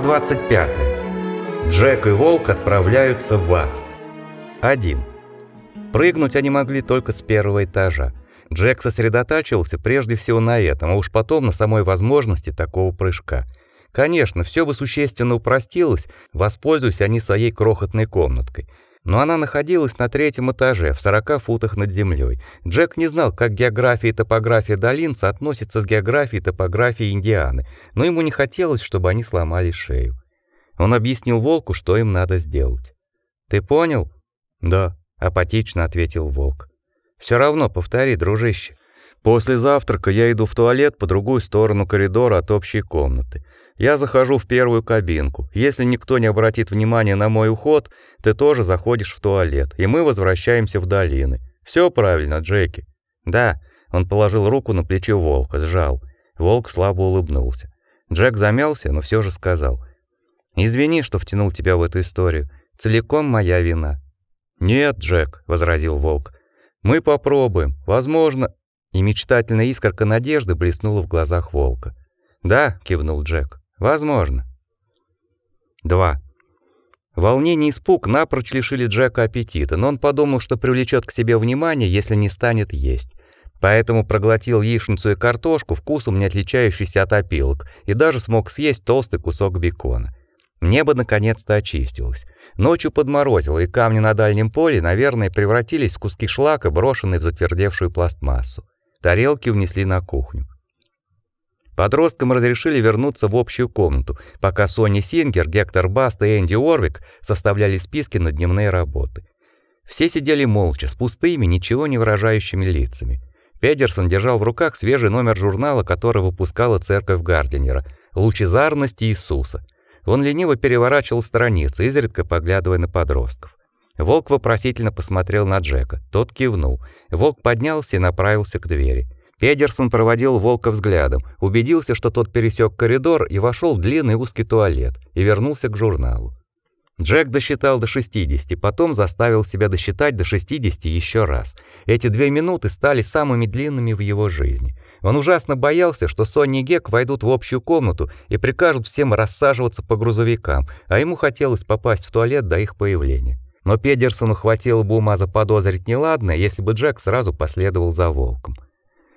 Глава 25. Джек и Волк отправляются в ад. 1. Прыгнуть они могли только с первого этажа. Джек сосредотачивался прежде всего на этом, а уж потом на самой возможности такого прыжка. Конечно, все бы существенно упростилось, воспользуясь они своей крохотной комнаткой – но она находилась на третьем этаже, в 40 футах над землей. Джек не знал, как география и топография долин соотносятся с географией и топографией Индианы, но ему не хотелось, чтобы они сломали шею. Он объяснил волку, что им надо сделать. «Ты понял?» «Да», — апатично ответил волк. «Все равно повтори, дружище. После завтрака я иду в туалет по другую сторону коридора от общей комнаты. Я захожу в первую кабинку. Если никто не обратит внимания на мой уход, ты тоже заходишь в туалет, и мы возвращаемся в долины. Все правильно, Джеки. Да, он положил руку на плечо волка, сжал. Волк слабо улыбнулся. Джек замялся, но все же сказал: "Извини, что втянул тебя в эту историю. Целиком моя вина". "Нет, Джек", возразил волк. "Мы попробуем. Возможно". И мечтательная искорка надежды блеснула в глазах волка. "Да", кивнул Джек. Возможно. 2. Волнение и испуг напрочь лишили Джека аппетита, но он подумал, что привлечет к себе внимание, если не станет есть. Поэтому проглотил яичницу и картошку, вкусом не отличающийся от опилок, и даже смог съесть толстый кусок бекона. Небо наконец-то очистилось. Ночью подморозило, и камни на дальнем поле, наверное, превратились в куски шлака, брошенные в затвердевшую пластмассу. Тарелки унесли на кухню. Подросткам разрешили вернуться в общую комнату, пока Сони Сингер, Гектор Баст и Энди Орвик составляли списки на дневные работы. Все сидели молча, с пустыми, ничего не выражающими лицами. Педерсон держал в руках свежий номер журнала, который выпускала церковь Гардинера «Лучезарность Иисуса». Он лениво переворачивал страницы, изредка поглядывая на подростков. Волк вопросительно посмотрел на Джека. Тот кивнул. Волк поднялся и направился к двери. Педерсон проводил волка взглядом, убедился, что тот пересек коридор и вошел в длинный узкий туалет и вернулся к журналу. Джек досчитал до 60, потом заставил себя досчитать до 60 еще раз. Эти две минуты стали самыми длинными в его жизни. Он ужасно боялся, что Сонни и Гек войдут в общую комнату и прикажут всем рассаживаться по грузовикам, а ему хотелось попасть в туалет до их появления. Но Педерсону хватило бы ума заподозрить неладное, если бы Джек сразу последовал за волком.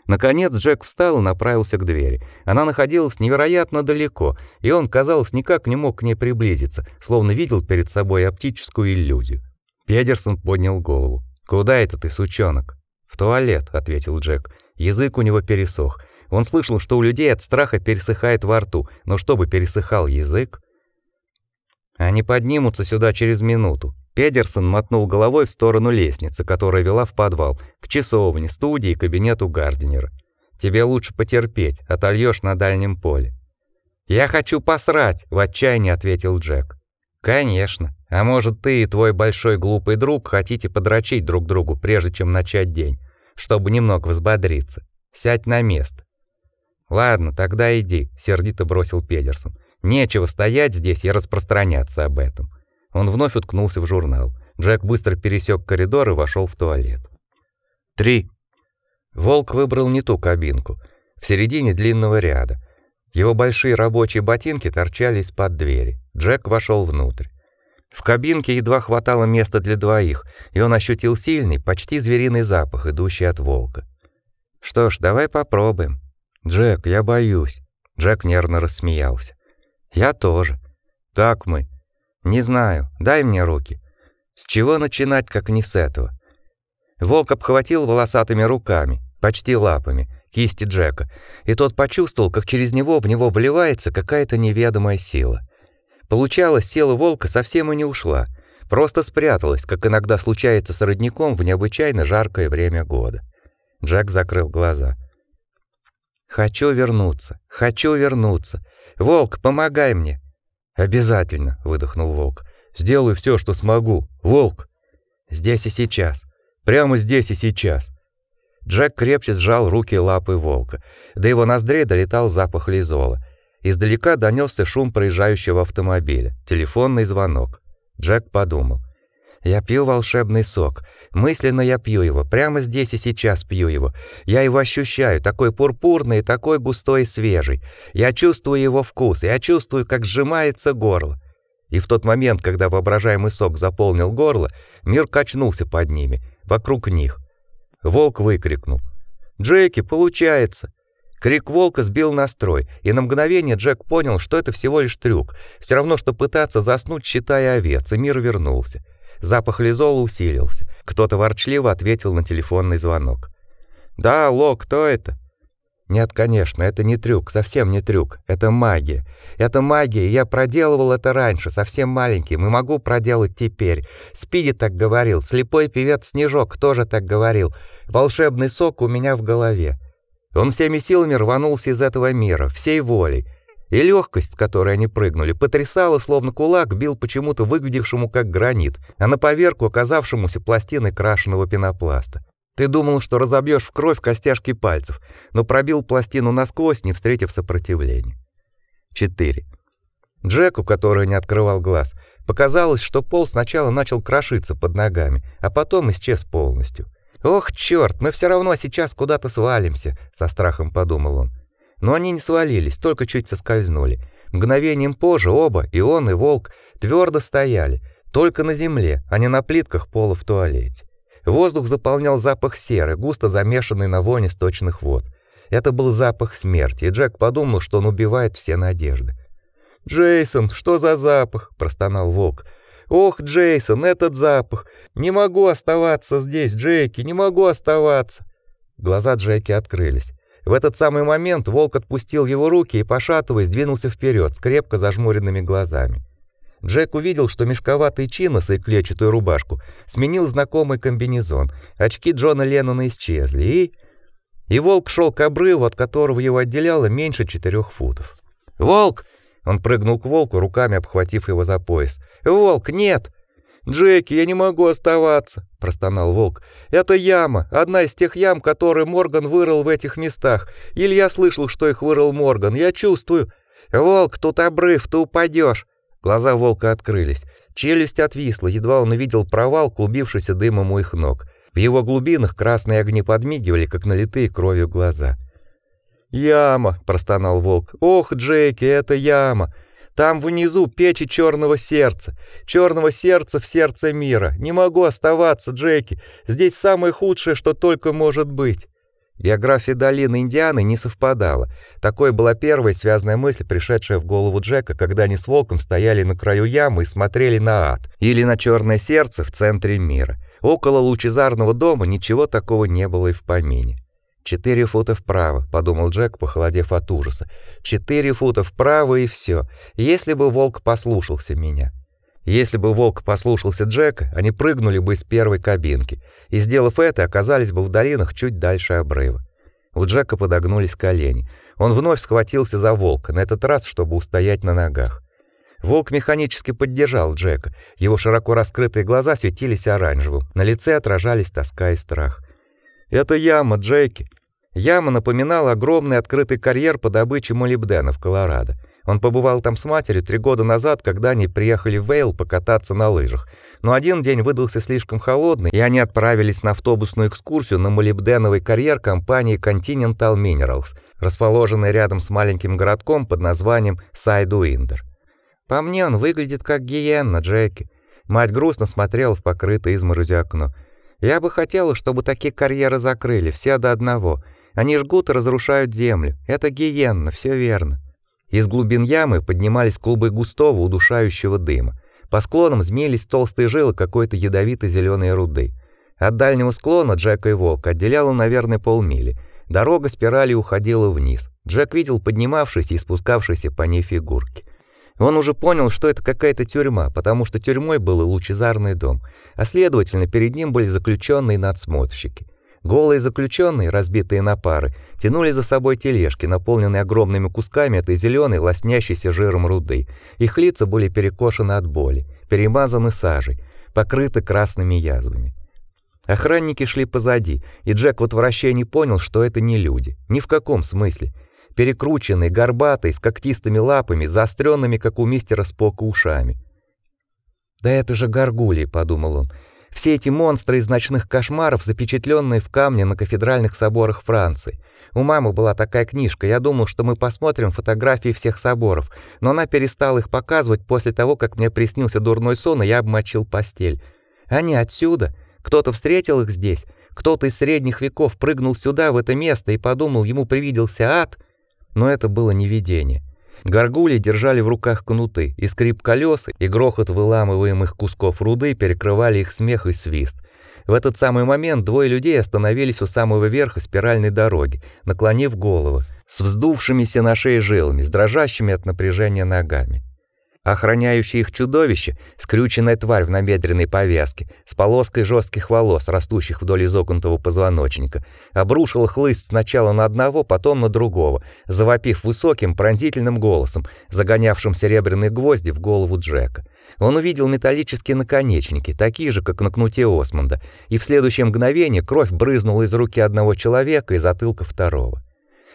Наконец Джек встал и направился к двери. Она находилась невероятно далеко, и он, казалось, никак не мог к ней приблизиться, словно видел перед собой оптическую иллюзию. Педерсон поднял голову. «Куда это ты, сучонок?» «В туалет», — ответил Джек. Язык у него пересох. Он слышал, что у людей от страха пересыхает во рту, но чтобы пересыхал язык... Они поднимутся сюда через минуту. Педерсон мотнул головой в сторону лестницы, которая вела в подвал, к часовне, студии и кабинету Гардинера. Тебе лучше потерпеть, отольёшь на дальнем поле. Я хочу посрать, в отчаянии ответил Джек. Конечно. А может, ты и твой большой глупый друг хотите подрочить друг другу, прежде чем начать день, чтобы немного взбодриться. Сядь на место. Ладно, тогда иди, сердито бросил Педерсон. Нечего стоять здесь и распространяться об этом. Он вновь уткнулся в журнал. Джек быстро пересек коридор и вошел в туалет. 3. Волк выбрал не ту кабинку, в середине длинного ряда. Его большие рабочие ботинки торчали из-под двери. Джек вошел внутрь. В кабинке едва хватало места для двоих, и он ощутил сильный, почти звериный запах, идущий от волка. Что ж, давай попробуем. Джек, я боюсь. Джек нервно рассмеялся. Я тоже. Так мы. Не знаю. Дай мне руки. С чего начинать, как не с этого? Волк обхватил волосатыми руками, почти лапами, кисти Джека, и тот почувствовал, как через него в него вливается какая-то неведомая сила. Получалось, сила волка совсем и не ушла, просто спряталась, как иногда случается с родником в необычайно жаркое время года. Джек закрыл глаза. Хочу вернуться. Хочу вернуться. Волк, помогай мне. Обязательно, выдохнул волк. Сделаю все, что смогу. Волк. Здесь и сейчас. Прямо здесь и сейчас. Джек крепче сжал руки и лапы волка. До его ноздрей долетал запах лизола. Издалека донесся шум проезжающего автомобиля. Телефонный звонок. Джек подумал: Я пью волшебный сок. Мысленно я пью его, прямо здесь и сейчас пью его. Я его ощущаю, такой пурпурный, такой густой и свежий. Я чувствую его вкус, я чувствую, как сжимается горло. И в тот момент, когда воображаемый сок заполнил горло, мир качнулся под ними, вокруг них. Волк выкрикнул: "Джеки, получается!" Крик волка сбил настрой, и на мгновение Джек понял, что это всего лишь трюк. Все равно что пытаться заснуть, считая овец, и мир вернулся. Запах лизола усилился. Кто-то ворчливо ответил на телефонный звонок. "Да, алло, кто это?" Нет, конечно, это не трюк, совсем не трюк. Это магия. Это магия, я проделывал это раньше, совсем маленьким, и могу проделать теперь. Спиди так говорил, слепой певец Снежок тоже так говорил. Волшебный сок у меня в голове. Он всеми силами рванулся из этого мира, всей волей. И легкость, с которой они прыгнули, потрясала, словно кулак бил почему-то выглядевшему как гранит, а на поверку оказавшемуся пластиной крашеного пенопласта. Ты думал, что разобьешь в кровь костяшки пальцев, но пробил пластину насквозь, не встретив сопротивления. 4. Джеку, который не открывал глаз, показалось, что пол сначала начал крошиться под ногами, а потом исчез полностью. Ох, чёрт, мы все равно сейчас куда-то свалимся, со страхом подумал он. Но они не свалились, только чуть соскользнули. Мгновением позже оба, и он, и волк, твердо стояли, только на земле, а не на плитках пола в туалете. Воздух заполнял запах серы, густо замешанный на воне сточных вод. Это был запах смерти, и Джек подумал, что он убивает все надежды. "Джейсон, что за запах?" простонал волк. Ох, Джейсон, этот запах. Не могу оставаться здесь, Джеки, не могу оставаться. Глаза Джеки открылись. В этот самый момент волк отпустил его руки и пошатываясь двинулся вперед с крепко зажмуренными глазами. Джек увидел, что мешковатый чинос и клетчатую рубашку сменил знакомый комбинезон. Очки Джона Леннона исчезли, и и волк шел к обрыву, от которого его отделяло меньше четырех футов. "Волк!" Он прыгнул к волку, руками обхватив его за пояс. "Волк, нет!" "Джеки, я не могу оставаться", простонал волк. "Это яма, одна из тех ям, которые Морган вырыл в этих местах. Или я слышал, что их вырыл Морган. Я чувствую. Волк, тут обрыв, ты упадешь. Глаза волка открылись. Челюсть отвисла, едва он увидел провал, клубившийся дымом у их ног. В его глубинах красные огни подмигивали, как налитые кровью глаза. Яма, простонал волк. Ох, Джеки, это яма. Там внизу печи черного сердца, черного сердца в сердце мира. Не могу оставаться, Джеки. Здесь самое худшее, что только может быть. География долины Индианы не совпадала. Такой была первая связанная мысль, пришедшая в голову Джека, когда они с волком стояли на краю ямы и смотрели на ад или на черное сердце в центре мира. Около лучезарного дома ничего такого не было и в помине. Четыре фута вправо, подумал Джек, похолодев от ужаса. Четыре фута вправо и все. Если бы волк послушался меня. Если бы волк послушался Джека, они прыгнули бы из первой кабинки и, сделав это, оказались бы в долинах чуть дальше обрыва. У Джека подогнулись колени. Он вновь схватился за волка, на этот раз, чтобы устоять на ногах. Волк механически поддержал Джека. Его широко раскрытые глаза светились оранжевым, на лице отражались тоска и страх. Это яма, Джеки. Яма напоминала огромный открытый карьер по добыче молибдена в Колорадо. Он побывал там с матерью три года назад, когда они приехали в Вейл покататься на лыжах. Но один день выдался слишком холодный, и они отправились на автобусную экскурсию на молибденовый карьер компании Continental Minerals, расположенной рядом с маленьким городком под названием Сайдуиндер. По мне он выглядит как гиенна, Джеки. Мать грустно смотрела в покрытое изморозью окно. Я бы хотела, чтобы такие карьеры закрыли, все до одного. Они жгут и разрушают землю. Это гиенна, все верно. Из глубин ямы поднимались клубы густого, удушающего дыма. По склонам змеились толстые жилы какой-то ядовито зеленой руды. От дальнего склона Джека и Волк отделяло, наверное, полмили. Дорога спиралью уходила вниз. Джек видел поднимавшиеся и спускавшиеся по ней фигурки. Он уже понял, что это какая-то тюрьма, потому что тюрьмой был и лучезарный дом, а следовательно, перед ним были заключенные надсмотрщики. Голые заключенные, разбитые на пары, тянули за собой тележки, наполненные огромными кусками этой зеленой, лоснящейся жиром руды. Их лица были перекошены от боли, перемазаны сажей, покрыты красными язвами. Охранники шли позади, и Джек в отвращении понял, что это не люди, ни в каком смысле перекрученный, горбатый, с когтистыми лапами, заостренными, как у мистера Спока, ушами. Да это же горгульи, подумал он. Все эти монстры из ночных кошмаров, запечатленные в камне на кафедральных соборах Франции. У мамы была такая книжка. Я думал, что мы посмотрим фотографии всех соборов, но она перестала их показывать после того, как мне приснился дурной сон, и я обмочил постель. Они отсюда. Кто-то встретил их здесь. Кто-то из средних веков прыгнул сюда, в это место, и подумал, ему привиделся ад. Но это было не видение. Горгули держали в руках кнуты, и скрип колес и грохот выламываемых кусков руды перекрывали их смех и свист. В этот самый момент двое людей остановились у самого верха спиральной дороги, наклонив головы, с вздувшимися на шее жилами, с дрожащими от напряжения ногами. Охраняющее их чудовище, скрюченная тварь в набедренной повязке, с полоской жестких волос, растущих вдоль изогнутого позвоночника, обрушило хлыст сначала на одного, потом на другого, завопив высоким пронзительным голосом, загонявшим серебряные гвозди в голову Джека. Он увидел металлические наконечники, такие же, как на кнуте Осмонда, и в следующее мгновение кровь брызнула из руки одного человека и затылка второго.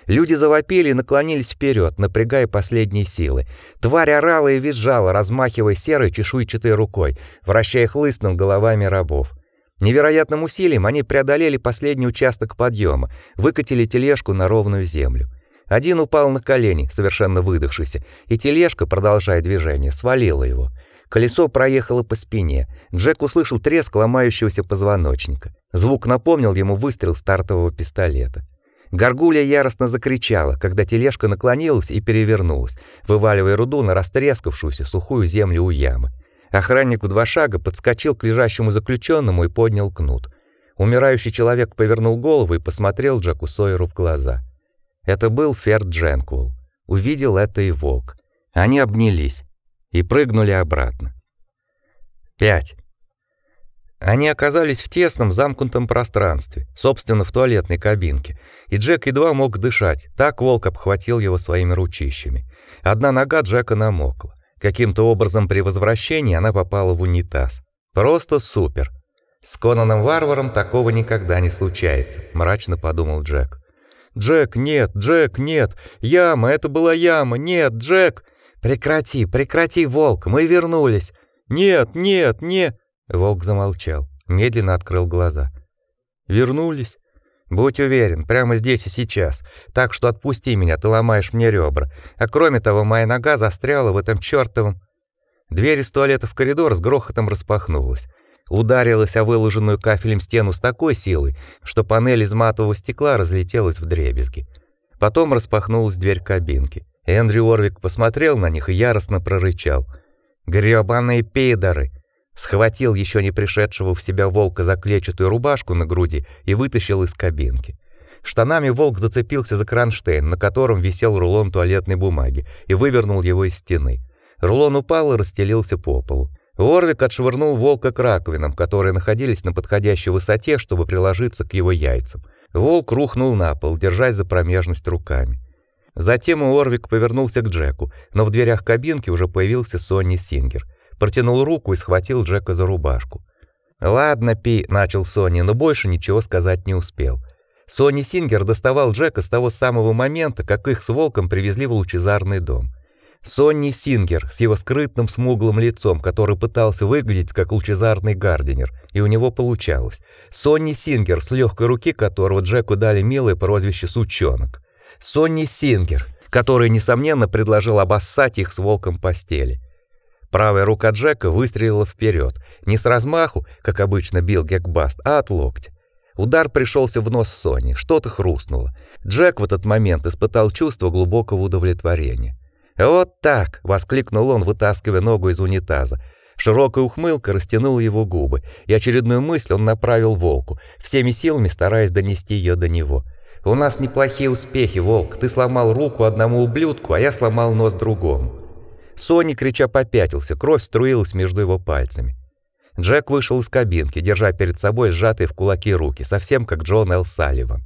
Люди завопили и наклонились вперед, напрягая последние силы. Тварь орала и визжала, размахивая серой чешуйчатой рукой, вращая хлыст головами рабов. Невероятным усилием они преодолели последний участок подъема, выкатили тележку на ровную землю. Один упал на колени, совершенно выдохшийся, и тележка, продолжая движение, свалила его. Колесо проехало по спине. Джек услышал треск ломающегося позвоночника. Звук напомнил ему выстрел стартового пистолета. Горгулья яростно закричала, когда тележка наклонилась и перевернулась, вываливая руду на растрескавшуюся сухую землю у ямы. Охранник в два шага подскочил к лежащему заключенному и поднял кнут. Умирающий человек повернул голову и посмотрел Джеку Сойеру в глаза. Это был Ферд Дженклоу. Увидел это и волк. Они обнялись и прыгнули обратно. 5. Они оказались в тесном замкнутом пространстве, собственно, в туалетной кабинке, и Джек едва мог дышать, так волк обхватил его своими ручищами. Одна нога Джека намокла. Каким-то образом при возвращении она попала в унитаз. Просто супер. С Конаном Варваром такого никогда не случается, мрачно подумал Джек. Джек, нет, Джек, нет. Яма, это была яма. Нет, Джек. Прекрати, прекрати, волк, мы вернулись. Нет, нет, не Волк замолчал, медленно открыл глаза. Вернулись. Будь уверен, прямо здесь и сейчас. Так что отпусти меня, ты ломаешь мне ребра. А кроме того, моя нога застряла в этом чёртовом. Дверь из туалета в коридор с грохотом распахнулась. Ударилась о выложенную кафелем стену с такой силой, что панель из матового стекла разлетелась вдребезги. Потом распахнулась дверь кабинки. Эндрю Орвик посмотрел на них и яростно прорычал: "Грёбаные пидоры! Схватил еще не пришедшего в себя волка за клетчатую рубашку на груди и вытащил из кабинки. Штанами волк зацепился за кронштейн, на котором висел рулон туалетной бумаги, и вывернул его из стены. Рулон упал и расстелился по полу. Орвик отшвырнул волка к раковинам, которые находились на подходящей высоте, чтобы приложиться к его яйцам. Волк рухнул на пол, держась за промежность руками. Затем Орвик повернулся к Джеку, но в дверях кабинки уже появился Сонни Сингер — протянул руку и схватил Джека за рубашку. "Ладно, Пи", начал Сони, но больше ничего сказать не успел. Сони Сингер доставал Джека с того самого момента, как их с волком привезли в лучезарный дом. Сонни Сингер с его скрытным смуглым лицом, который пытался выглядеть как лучезарный гардинер, и у него получалось. Сонни Сингер, с легкой руки которого Джеку дали милое прозвище «сучонок». Сонни Сингер, который, несомненно, предложил обоссать их с волком постели. Правая рука Джека выстрелила вперед, не с размаху, как обычно бил Гекбаст, а от локтя. Удар пришелся в нос Сони, что-то хрустнуло. Джек в этот момент испытал чувство глубокого удовлетворения. «Вот так!» — воскликнул он, вытаскивая ногу из унитаза. Широкая ухмылка растянула его губы, и очередную мысль он направил волку, всеми силами стараясь донести ее до него. «У нас неплохие успехи, волк. Ты сломал руку одному ублюдку, а я сломал нос другому». Сони крича попятился, кровь струилась между его пальцами. Джек вышел из кабинки, держа перед собой сжатые в кулаки руки, совсем как Джон Эл Салливан.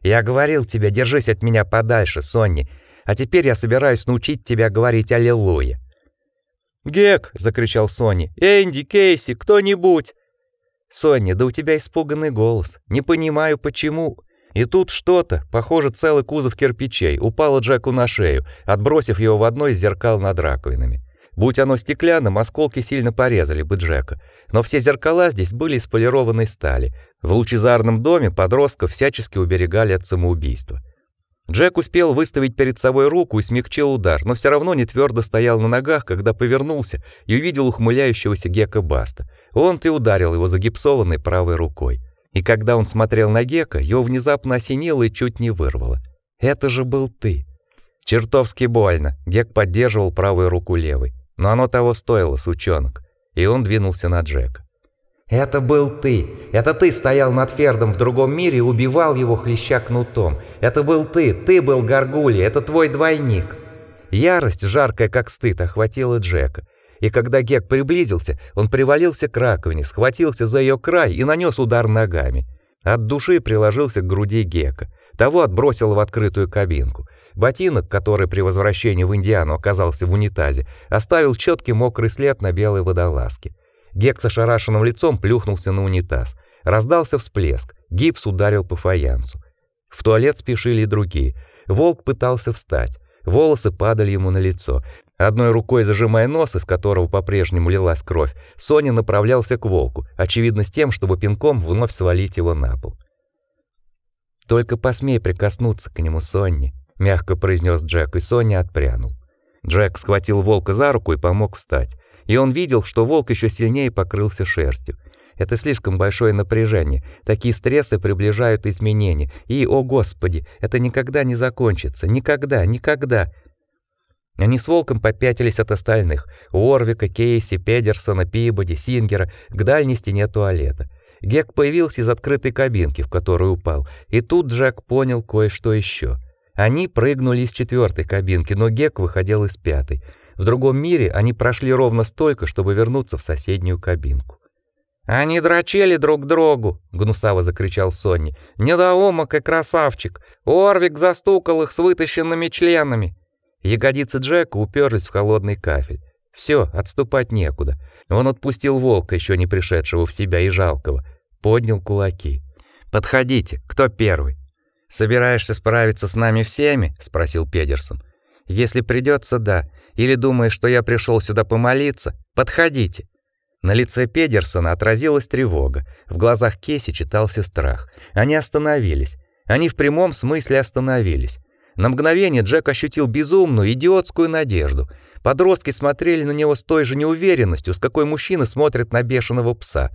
«Я говорил тебе, держись от меня подальше, Сонни, а теперь я собираюсь научить тебя говорить «Аллилуйя». «Гек!» — закричал Сони. «Энди, Кейси, кто-нибудь!» «Сонни, да у тебя испуганный голос. Не понимаю, почему...» И тут что-то, похоже, целый кузов кирпичей, упало Джеку на шею, отбросив его в одно из зеркал над раковинами. Будь оно стеклянным, осколки сильно порезали бы Джека. Но все зеркала здесь были из полированной стали. В лучезарном доме подростков всячески уберегали от самоубийства. Джек успел выставить перед собой руку и смягчил удар, но все равно не твердо стоял на ногах, когда повернулся и увидел ухмыляющегося Гека Баста. Он-то ударил его загипсованной правой рукой. И когда он смотрел на Гека, его внезапно осенило и чуть не вырвало. «Это же был ты!» Чертовски больно. Гек поддерживал правую руку левой. Но оно того стоило, сучонок. И он двинулся на Джека. «Это был ты. Это ты стоял над Фердом в другом мире и убивал его, хлеща кнутом. Это был ты. Ты был Гаргули. Это твой двойник». Ярость, жаркая как стыд, охватила Джека. И когда Гек приблизился, он привалился к раковине, схватился за ее край и нанес удар ногами. От души приложился к груди Гека. Того отбросило в открытую кабинку. Ботинок, который при возвращении в Индиану оказался в унитазе, оставил четкий мокрый след на белой водолазке. Гек с ошарашенным лицом плюхнулся на унитаз. Раздался всплеск. Гипс ударил по фаянсу. В туалет спешили и другие. Волк пытался встать. Волосы падали ему на лицо. Одной рукой зажимая нос, из которого по-прежнему лилась кровь, Соня направлялся к волку, очевидно с тем, чтобы пинком вновь свалить его на пол. Только посмей прикоснуться к нему, Сонни, мягко произнес Джек, и Соня отпрянул. Джек схватил волка за руку и помог встать. И он видел, что волк еще сильнее покрылся шерстью. Это слишком большое напряжение. Такие стрессы приближают изменения. И, о господи, это никогда не закончится. Никогда, никогда. Они с волком попятились от остальных. Уорвика, Кейси, Педерсона, Пибоди, Сингера к дальней стене туалета. Гек появился из открытой кабинки, в которую упал. И тут Джек понял кое-что еще. Они прыгнули из четвертой кабинки, но Гек выходил из пятой. В другом мире они прошли ровно столько, чтобы вернуться в соседнюю кабинку. «Они дрочили друг другу!» — гнусаво закричал Сонни. «Недоумок и красавчик! Орвик застукал их с вытащенными членами!» Ягодицы Джека уперлись в холодный кафель. Все, отступать некуда. Он отпустил волка, еще не пришедшего в себя и жалкого, поднял кулаки. «Подходите, кто первый?» «Собираешься справиться с нами всеми?» — спросил Педерсон. «Если придется, да. Или думаешь, что я пришел сюда помолиться? Подходите!» На лице Педерсона отразилась тревога, в глазах Кейси читался страх. Они остановились. Они в прямом смысле остановились. На мгновение Джек ощутил безумную, идиотскую надежду. Подростки смотрели на него с той же неуверенностью, с какой мужчины смотрят на бешеного пса.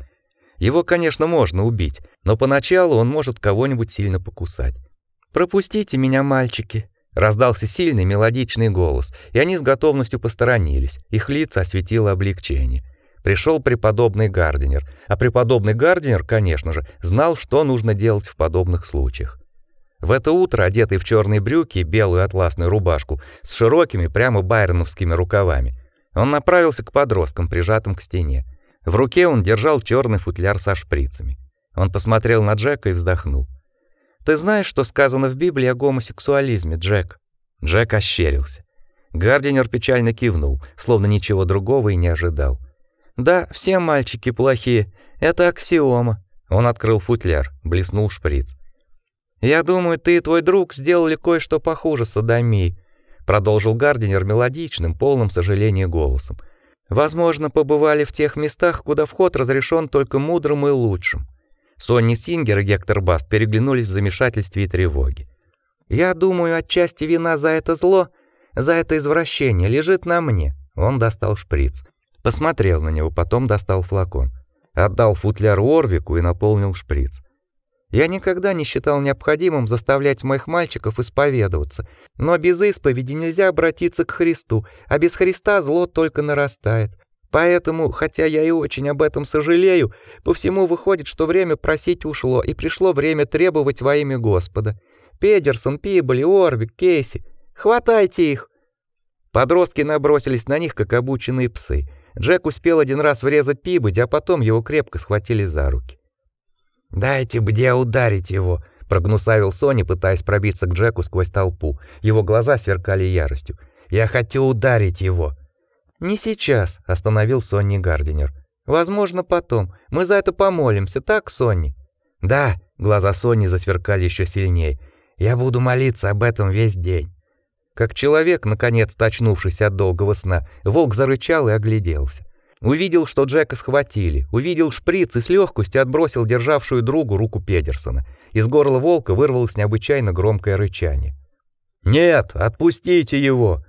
Его, конечно, можно убить, но поначалу он может кого-нибудь сильно покусать. «Пропустите меня, мальчики!» Раздался сильный мелодичный голос, и они с готовностью посторонились. Их лица осветило облегчение. Пришел преподобный Гардинер, а преподобный Гардинер, конечно же, знал, что нужно делать в подобных случаях. В это утро, одетый в черные брюки и белую атласную рубашку с широкими, прямо байроновскими рукавами, он направился к подросткам, прижатым к стене. В руке он держал черный футляр со шприцами. Он посмотрел на Джека и вздохнул. «Ты знаешь, что сказано в Библии о гомосексуализме, Джек?» Джек ощерился. Гардинер печально кивнул, словно ничего другого и не ожидал. Да, все мальчики плохие. Это аксиома. Он открыл футляр, блеснул шприц. Я думаю, ты и твой друг сделали кое-что похуже садомии, продолжил Гардинер мелодичным, полным сожаления голосом. Возможно, побывали в тех местах, куда вход разрешен только мудрым и лучшим. Сонни Сингер и Гектор Баст переглянулись в замешательстве и тревоге. Я думаю, отчасти вина за это зло, за это извращение лежит на мне. Он достал шприц. Посмотрел на него, потом достал флакон. Отдал футляр Орвику и наполнил шприц. Я никогда не считал необходимым заставлять моих мальчиков исповедоваться, но без исповеди нельзя обратиться к Христу, а без Христа зло только нарастает. Поэтому, хотя я и очень об этом сожалею, по всему выходит, что время просить ушло, и пришло время требовать во имя Господа. Педерсон, Пиболи, Орвик, Кейси, хватайте их. Подростки набросились на них, как обученные псы. Джек успел один раз врезать Пибоди, а потом его крепко схватили за руки. «Дайте где ударить его», — прогнусавил Сони, пытаясь пробиться к Джеку сквозь толпу. Его глаза сверкали яростью. «Я хочу ударить его». «Не сейчас», — остановил Сонни Гардинер. «Возможно, потом. Мы за это помолимся, так, Сонни?» «Да», — глаза Сонни засверкали еще сильнее. «Я буду молиться об этом весь день». Как человек, наконец очнувшийся от долгого сна, волк зарычал и огляделся. Увидел, что Джека схватили, увидел шприц и с легкостью отбросил державшую другу руку Педерсона. Из горла волка вырвалось необычайно громкое рычание. «Нет, отпустите его!»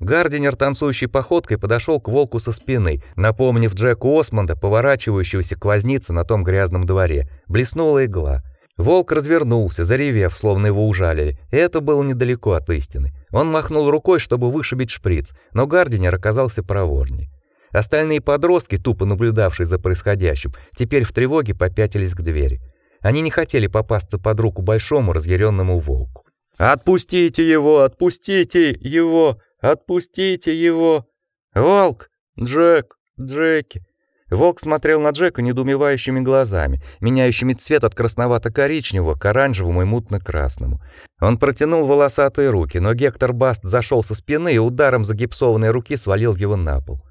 Гардинер танцующей походкой подошел к волку со спины, напомнив Джеку Осмонда, поворачивающегося к вознице на том грязном дворе. Блеснула игла. Волк развернулся, заревев, словно его ужалили. Это было недалеко от истины. Он махнул рукой, чтобы вышибить шприц, но Гардинер оказался проворней. Остальные подростки, тупо наблюдавшие за происходящим, теперь в тревоге попятились к двери. Они не хотели попасться под руку большому разъяренному волку. «Отпустите его! Отпустите его! Отпустите его! Волк! Джек! Джеки!» Волк смотрел на Джека недоумевающими глазами, меняющими цвет от красновато-коричневого к оранжевому и мутно-красному. Он протянул волосатые руки, но Гектор Баст зашел со спины и ударом загипсованной руки свалил его на пол.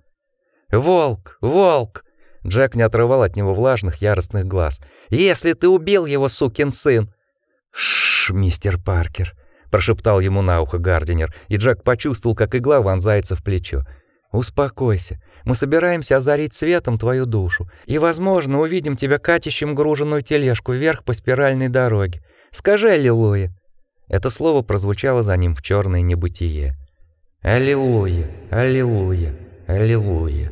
«Волк! Волк!» Джек не отрывал от него влажных, яростных глаз. «Если ты убил его, сукин сын!» «Шш, мистер Паркер!» прошептал ему на ухо Гардинер, и Джек почувствовал, как игла вонзается в плечо. Успокойся. Мы собираемся озарить светом твою душу, и, возможно, увидим тебя катящим груженную тележку вверх по спиральной дороге. Скажи аллилуйя. Это слово прозвучало за ним в черное небытие. Аллилуйя, аллилуйя, аллилуйя.